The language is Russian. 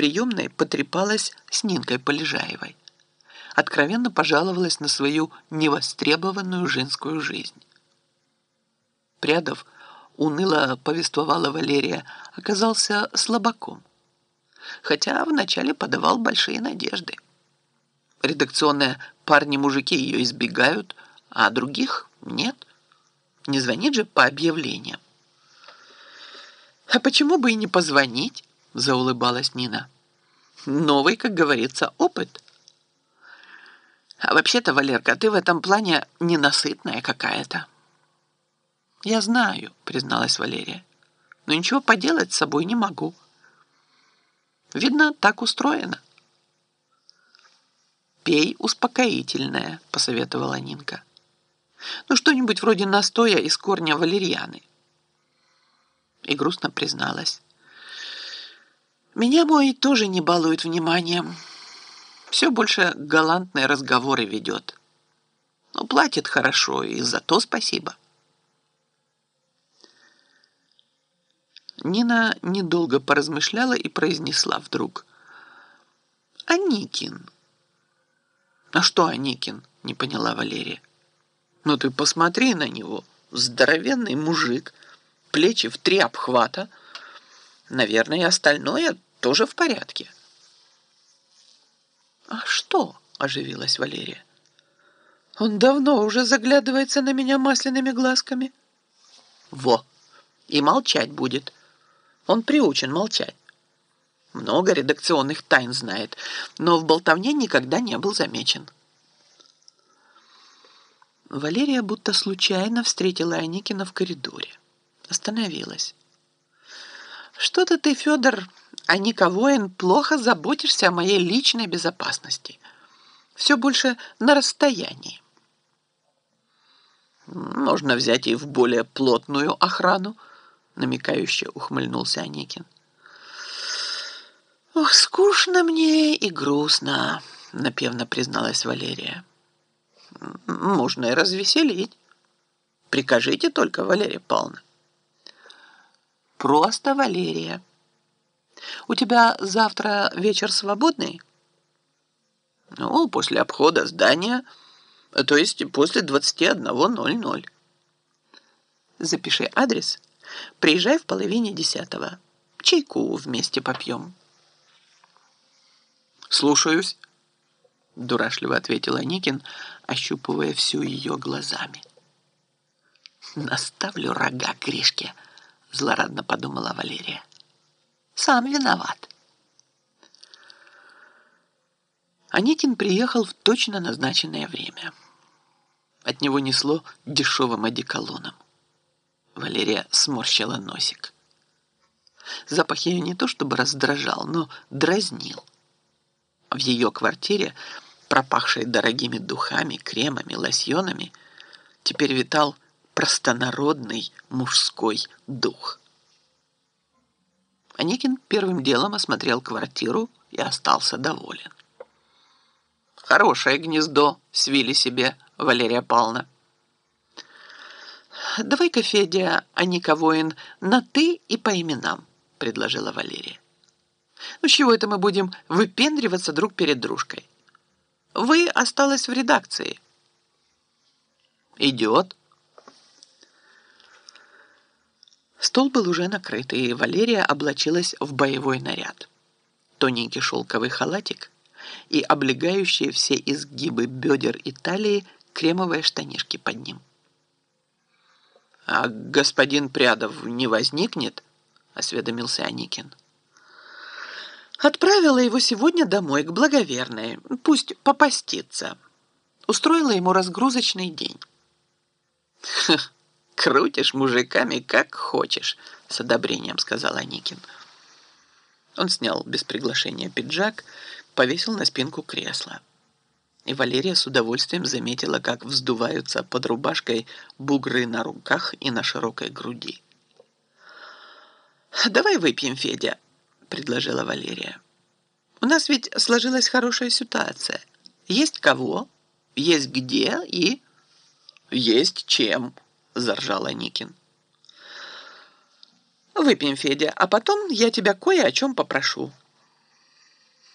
приемной потрепалась с Нинкой Полежаевой. Откровенно пожаловалась на свою невостребованную женскую жизнь. Прядов, уныло повествовала Валерия, оказался слабаком. Хотя вначале подавал большие надежды. Редакционные парни-мужики ее избегают, а других нет. Не звонит же по объявлениям. «А почему бы и не позвонить?» – заулыбалась Нина. «Новый, как говорится, опыт». «А вообще-то, Валерка, ты в этом плане ненасытная какая-то». «Я знаю», – призналась Валерия. «Но ничего поделать с собой не могу. Видно, так устроено». «Пей успокоительное», – посоветовала Нинка. «Ну, что-нибудь вроде настоя из корня валерьяны» и грустно призналась. Меня мой тоже не балует вниманием. Все больше галантные разговоры ведет. Но платит хорошо, и за то спасибо. Нина недолго поразмышляла и произнесла вдруг. «Аникин». «А что Аникин?» — не поняла Валерия. «Ну ты посмотри на него. Здоровенный мужик» плечи в три обхвата. Наверное, и остальное тоже в порядке. «А что?» – оживилась Валерия. «Он давно уже заглядывается на меня масляными глазками». «Во! И молчать будет. Он приучен молчать. Много редакционных тайн знает, но в болтовне никогда не был замечен». Валерия будто случайно встретила Аникина в коридоре остановилась. «Что-то ты, Федор, а никого воин, плохо заботишься о моей личной безопасности. Все больше на расстоянии». «Можно взять и в более плотную охрану», намекающе ухмыльнулся Аникин. «Ох, скучно мне и грустно», напевно призналась Валерия. «Можно и развеселить. Прикажите только, Валерия Павловна». Просто Валерия. У тебя завтра вечер свободный? Ну, после обхода здания, то есть после 21.00. Запиши адрес. Приезжай в половине десятого. Чайку вместе попьем. Слушаюсь, дурашливо ответила Никин, ощупывая всю ее глазами. Наставлю рога Гришке злорадно подумала Валерия. Сам виноват. Аникин приехал в точно назначенное время. От него несло дешевым одеколоном. Валерия сморщила носик. Запах ее не то чтобы раздражал, но дразнил. В ее квартире, пропахшей дорогими духами, кремами, лосьонами, теперь витал простонародный мужской дух. Аникин первым делом осмотрел квартиру и остался доволен. «Хорошее гнездо свили себе, Валерия Павловна». «Давай-ка, Федя, а воин, на «ты» и по именам», — предложила Валерия. «Ну, чего это мы будем выпендриваться друг перед дружкой? Вы осталась в редакции». «Идет», Стол был уже накрыт, и Валерия облачилась в боевой наряд. Тоненький шелковый халатик и облегающие все изгибы бедер и талии кремовые штанишки под ним. «А господин Прядов не возникнет?» — осведомился Аникин. «Отправила его сегодня домой к благоверной. Пусть попастится. Устроила ему разгрузочный день». «Крутишь мужиками, как хочешь», — с одобрением сказал Аникин. Он снял без приглашения пиджак, повесил на спинку кресла. И Валерия с удовольствием заметила, как вздуваются под рубашкой бугры на руках и на широкой груди. «Давай выпьем, Федя», — предложила Валерия. «У нас ведь сложилась хорошая ситуация. Есть кого, есть где и есть чем». — заржал Аникин. «Выпьем, Федя, а потом я тебя кое о чем попрошу».